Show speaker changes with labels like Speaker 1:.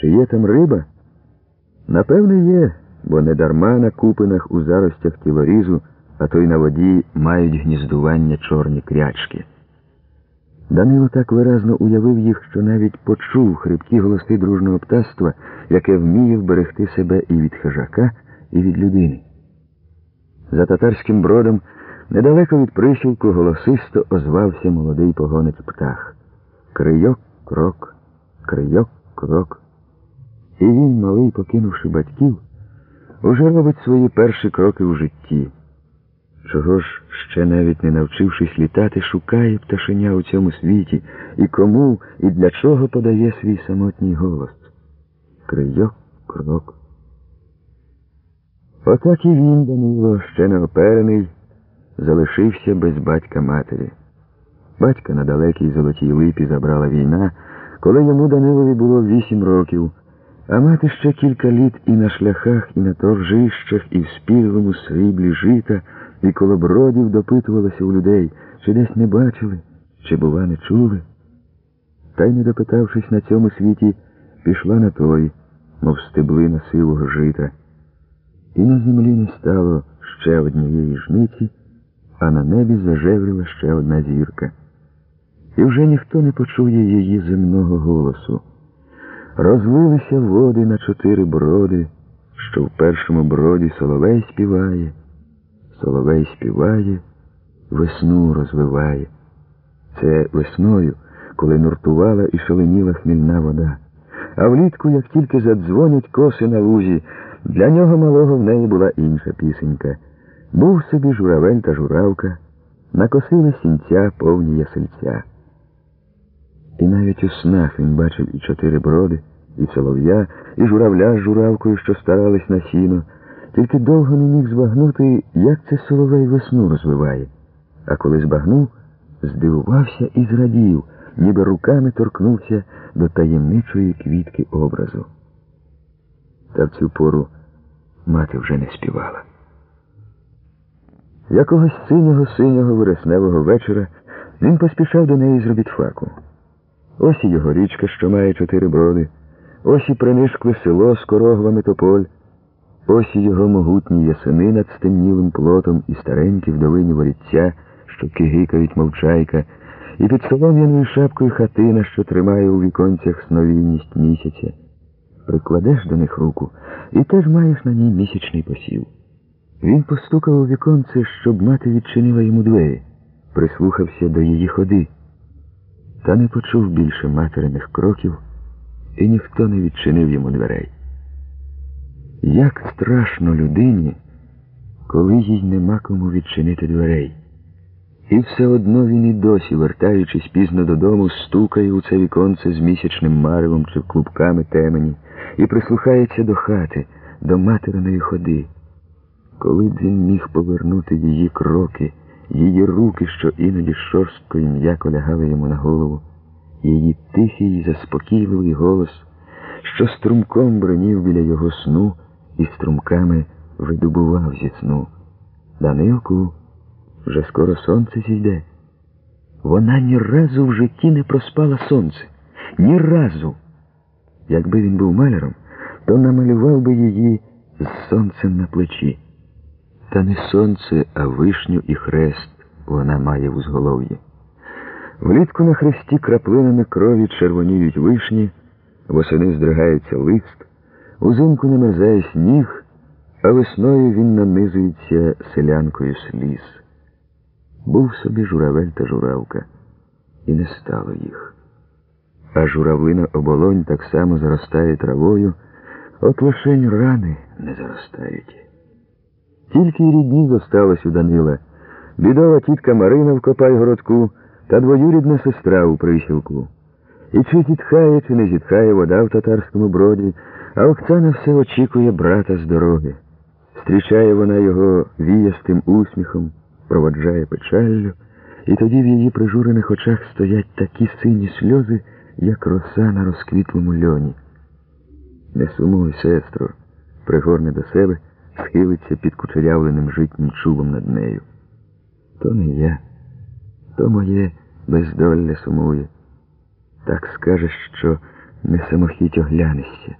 Speaker 1: Чи є там риба? Напевне, є, бо недарма на купинах у заростях тілорізу, а то й на воді мають гніздування чорні крячки. Данило так виразно уявив їх, що навіть почув хрипкі голоси дружного птаства, яке вміє вберегти себе і від хижака, і від людини. За татарським бродом, недалеко від присілку, голосисто озвався молодий погонець птах. Крийок, крок, крийок, крок. І він, малий, покинувши батьків, уже робить свої перші кроки у житті. Чого ж, ще навіть не навчившись літати, шукає пташеня у цьому світі і кому і для чого подає свій самотній голос. Крийок, крок. Отак і він, Данило, ще не оперений, залишився без батька матері. Батька на далекій золотій липі забрала війна, коли йому Данилові було вісім років, а мати ще кілька літ і на шляхах, і на торжищах, і в спілому сріблі жита, і коло бродів допитувалася у людей, чи десь не бачили, чи, бува, не чули. Та й не допитавшись на цьому світі, пішла на той, мов стеблина сивого жита. І на землі не стало ще однієї жниці, а на небі зажевріла ще одна зірка. І вже ніхто не почує її земного голосу. Розлилися води на чотири броди, що в першому броді соловей співає, соловей співає, весну розвиває. Це весною, коли нуртувала і шаленіла хмільна вода. А влітку, як тільки задзвонять коси на лузі, для нього малого в неї була інша пісенька. Був собі журавель та журавка, накосили сінця повні ясельця. І навіть у снах він бачив і чотири броди, і солов'я, і журавля з журавкою, що старались на сіно, тільки довго не міг збагнути, як це соловей весну розвиває. А коли збагнув, здивувався і зрадів, ніби руками торкнувся до таємничої квітки образу. Та в цю пору мати вже не співала. Якогось синього синього вересневого вечора він поспішав до неї з робітфаку. Ось і його річка, що має чотири броди, ось і принишкле село з корогвами тополь, ось і його могутні ясени над стемнілим плотом і старенькі вдовині воріття, що кигикають мовчайка, і під солом'яною шапкою хатина, що тримає у віконцях сновійність місяця. Прикладеш до них руку і теж маєш на ній місячний посів. Він постукав у віконце, щоб мати відчинила йому двері, прислухався до її ходи, та не почув більше материних кроків, і ніхто не відчинив йому дверей. Як страшно людині, коли їй нема кому відчинити дверей. І все одно він і досі, вертаючись пізно додому, стукає у це віконце з місячним маревом чи клубками темені і прислухається до хати, до материної ходи. Коли б він міг повернути її кроки, її руки, що іноді шорстко і м'яко лягали йому на голову, її тихий, заспокійливий голос, що струмком бренів біля його сну і струмками видобував зі сну. Данилку, вже скоро сонце зійде. Вона ні разу в житті не проспала сонце. Ні разу. Якби він був маляром, то намалював би її з сонцем на плечі. Та не сонце, а вишню і хрест вона має в узголов'ї. Влітку на хресті краплинами крові червоніють вишні, восени здригається лист, узимку не мерзає сніг, а весною він нанизується селянкою сліз. Був собі журавель та журавка, і не стало їх. А журавлина оболонь так само заростає травою, от лишень рани не заростають. Тільки й рідні зосталось у Данила. Бідова тітка Марина в Копайгородку та двоюрідна сестра у присілку. І чи зітхає, чи не зітхає вода в татарському броді, а Оксана все очікує брата з дороги. Зустрічає вона його віястим усміхом, проводжає печаллю, і тоді в її прижурених очах стоять такі сині сльози, як роса на розквітлому льоні. Не сумуй, сестро, пригорне до себе схилиться під кучерявленим житнім чубом над нею. То не я, то моє бездолля сумує. Так скажеш, що Не самохіть оглянешся.